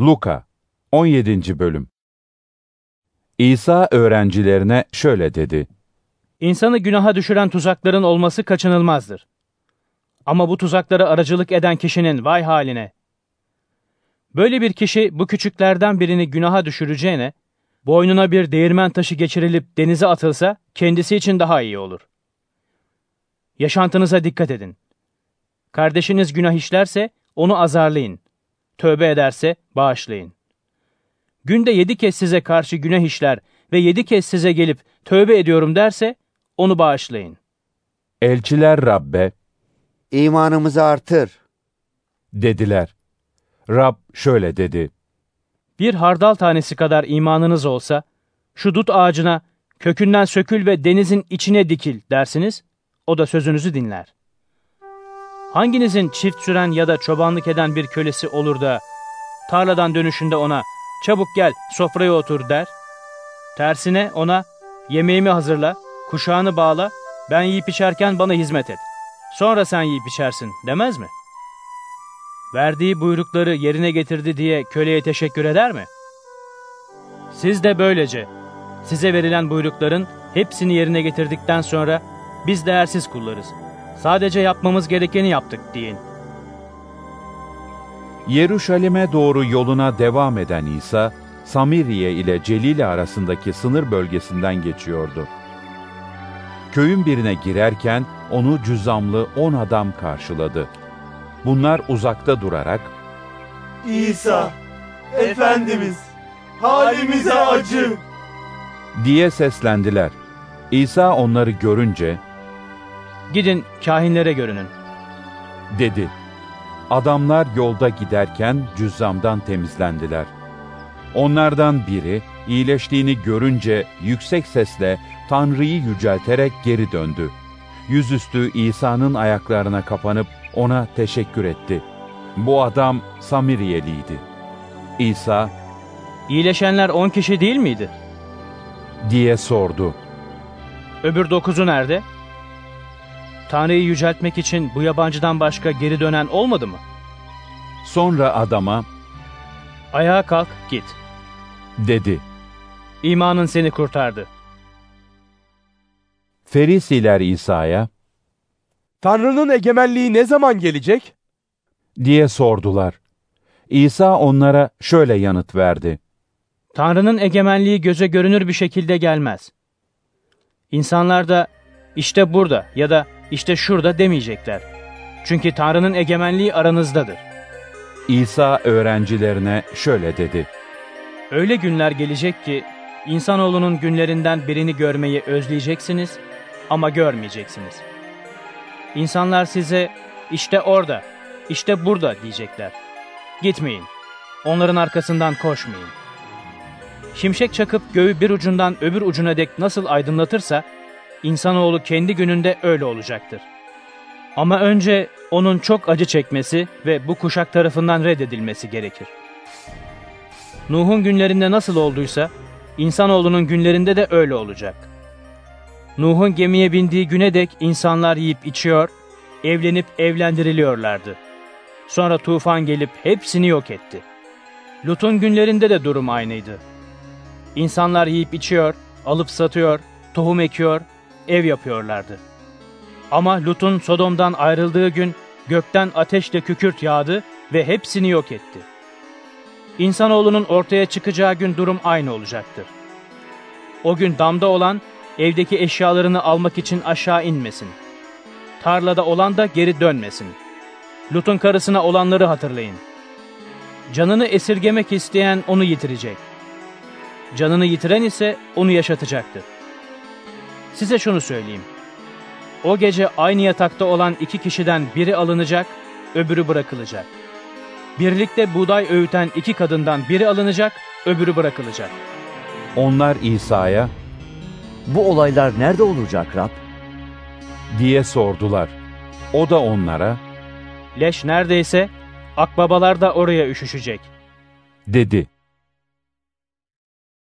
Luka 17. Bölüm İsa öğrencilerine şöyle dedi. İnsanı günaha düşüren tuzakların olması kaçınılmazdır. Ama bu tuzaklara aracılık eden kişinin vay haline. Böyle bir kişi bu küçüklerden birini günaha düşüreceğine, boynuna bir değirmen taşı geçirilip denize atılsa kendisi için daha iyi olur. Yaşantınıza dikkat edin. Kardeşiniz günah işlerse onu azarlayın. Tövbe ederse bağışlayın. Günde yedi kez size karşı günah işler ve yedi kez size gelip tövbe ediyorum derse onu bağışlayın. Elçiler Rabbe İmanımızı artır. dediler. Rab şöyle dedi. Bir hardal tanesi kadar imanınız olsa, şu dut ağacına kökünden sökül ve denizin içine dikil dersiniz, o da sözünüzü dinler. Hanginizin çift süren ya da çobanlık eden bir kölesi olur da, tarladan dönüşünde ona, çabuk gel sofraya otur der. Tersine ona, yemeğimi hazırla, kuşağını bağla, ben yiyip içerken bana hizmet et. Sonra sen yiyip içersin demez mi? Verdiği buyrukları yerine getirdi diye köleye teşekkür eder mi? Siz de böylece size verilen buyrukların hepsini yerine getirdikten sonra biz değersiz kullarız. Sadece yapmamız gerekeni yaptık deyin. Yeruşalim'e doğru yoluna devam eden İsa, Samiriye ile Celile arasındaki sınır bölgesinden geçiyordu. Köyün birine girerken onu cüzamlı on adam karşıladı. Bunlar uzakta durarak, İsa, Efendimiz, halimize acı. diye seslendiler. İsa onları görünce, Gidin kahinlere görünün. dedi. Adamlar yolda giderken cüzzamdan temizlendiler. Onlardan biri iyileştiğini görünce yüksek sesle Tanrı'yı yücelterek geri döndü. Yüzüstü İsa'nın ayaklarına kapanıp ona teşekkür etti. Bu adam Samiriyeliydi. İsa İyileşenler on kişi değil miydi? diye sordu. Öbür dokuzu nerede? Tanrı'yı yüceltmek için bu yabancıdan başka geri dönen olmadı mı? Sonra adama Ayağa kalk git. dedi. İmanın seni kurtardı. Ferisiler İsa'ya Tanrı'nın egemenliği ne zaman gelecek? diye sordular. İsa onlara şöyle yanıt verdi. Tanrı'nın egemenliği göze görünür bir şekilde gelmez. İnsanlar da işte burada ya da işte şurada demeyecekler. Çünkü Tanrı'nın egemenliği aranızdadır. İsa öğrencilerine şöyle dedi. Öyle günler gelecek ki insanoğlunun günlerinden birini görmeyi özleyeceksiniz ama görmeyeceksiniz. İnsanlar size işte orada, işte burada diyecekler. Gitmeyin. Onların arkasından koşmayın. Şimşek çakıp göğü bir ucundan öbür ucuna dek nasıl aydınlatırsa, insanoğlu kendi gününde öyle olacaktır. Ama önce onun çok acı çekmesi ve bu kuşak tarafından reddedilmesi gerekir. Nuh'un günlerinde nasıl olduysa, insanoğlunun günlerinde de öyle olacak. Nuh'un gemiye bindiği güne dek insanlar yiyip içiyor, evlenip evlendiriliyorlardı. Sonra tufan gelip hepsini yok etti. Lut'un günlerinde de durum aynıydı. İnsanlar yiyip içiyor, alıp satıyor, tohum ekiyor, ev yapıyorlardı. Ama Lut'un Sodom'dan ayrıldığı gün gökten ateşle kükürt yağdı ve hepsini yok etti. İnsanoğlunun ortaya çıkacağı gün durum aynı olacaktır. O gün damda olan evdeki eşyalarını almak için aşağı inmesin. Tarlada olan da geri dönmesin. Lut'un karısına olanları hatırlayın. Canını esirgemek isteyen onu yitirecek. Canını yitiren ise onu yaşatacaktır. Size şunu söyleyeyim. O gece aynı yatakta olan iki kişiden biri alınacak, öbürü bırakılacak. Birlikte buğday öğüten iki kadından biri alınacak, öbürü bırakılacak. Onlar İsa'ya Bu olaylar nerede olacak Rab? diye sordular. O da onlara Leş neredeyse, akbabalar da oraya üşüşecek. dedi.